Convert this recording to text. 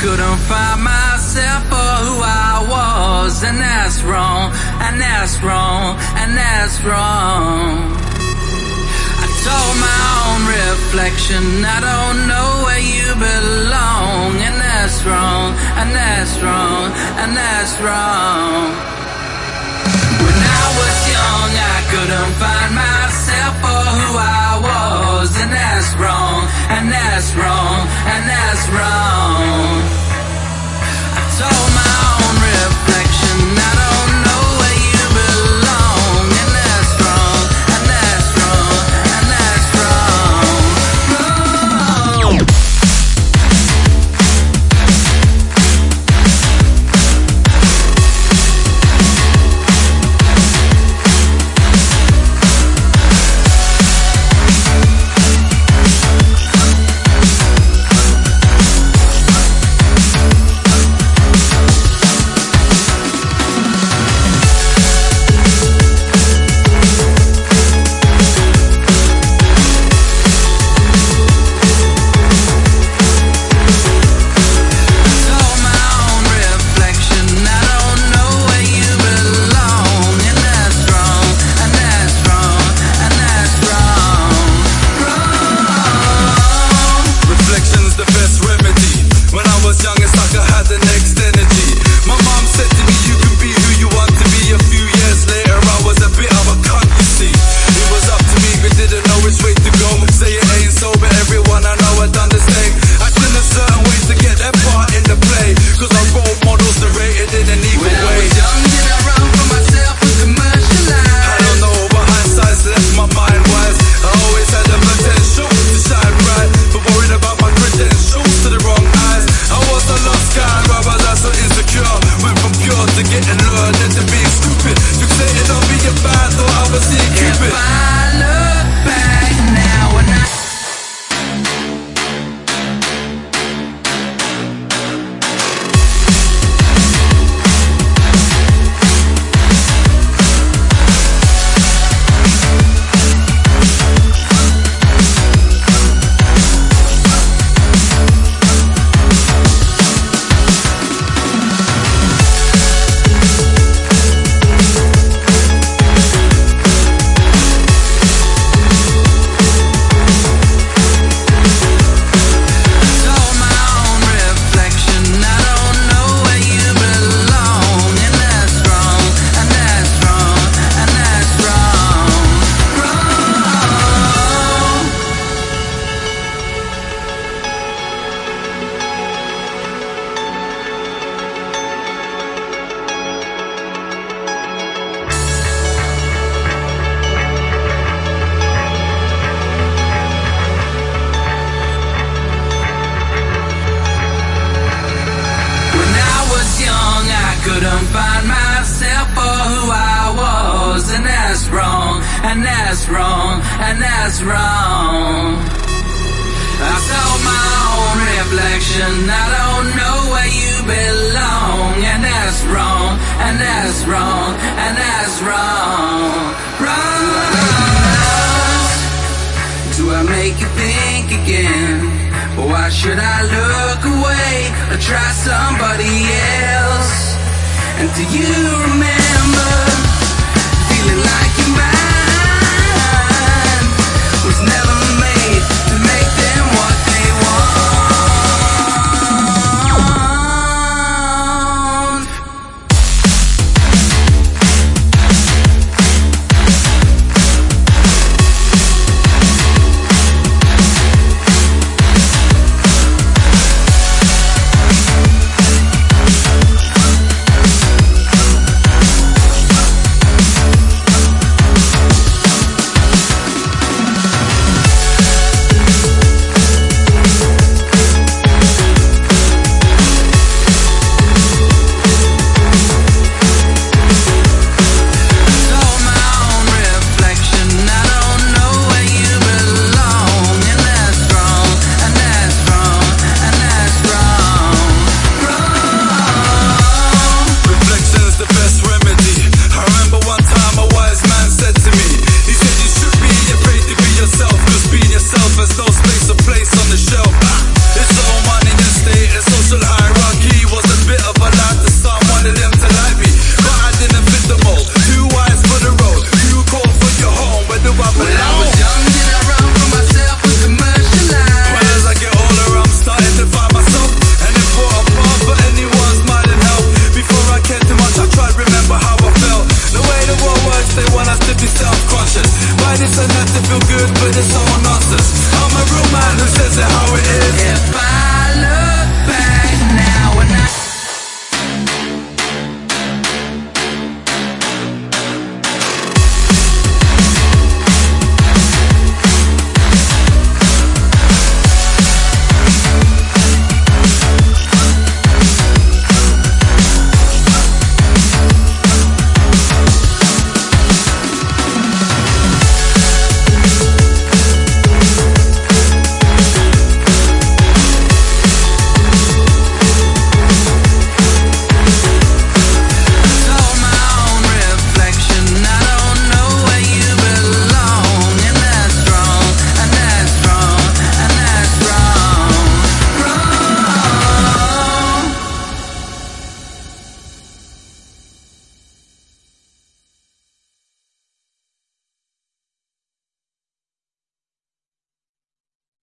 Couldn't find myself or who I was, and that's wrong, and that's wrong, and that's wrong. I told my own reflection, I don't know where you belong, and that's wrong, and that's wrong, and that's wrong. When I was young, I couldn't find couldn't find myself for who I was, and that's wrong, and that's wrong, and that's wrong. I saw my own reflection, I don't know where you belong, and that's wrong, and that's wrong, and that's wrong. Wrong. do I make you think again? Why should I look away or try somebody else? Do you remember. feel good, but it's all